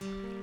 Mm-hmm.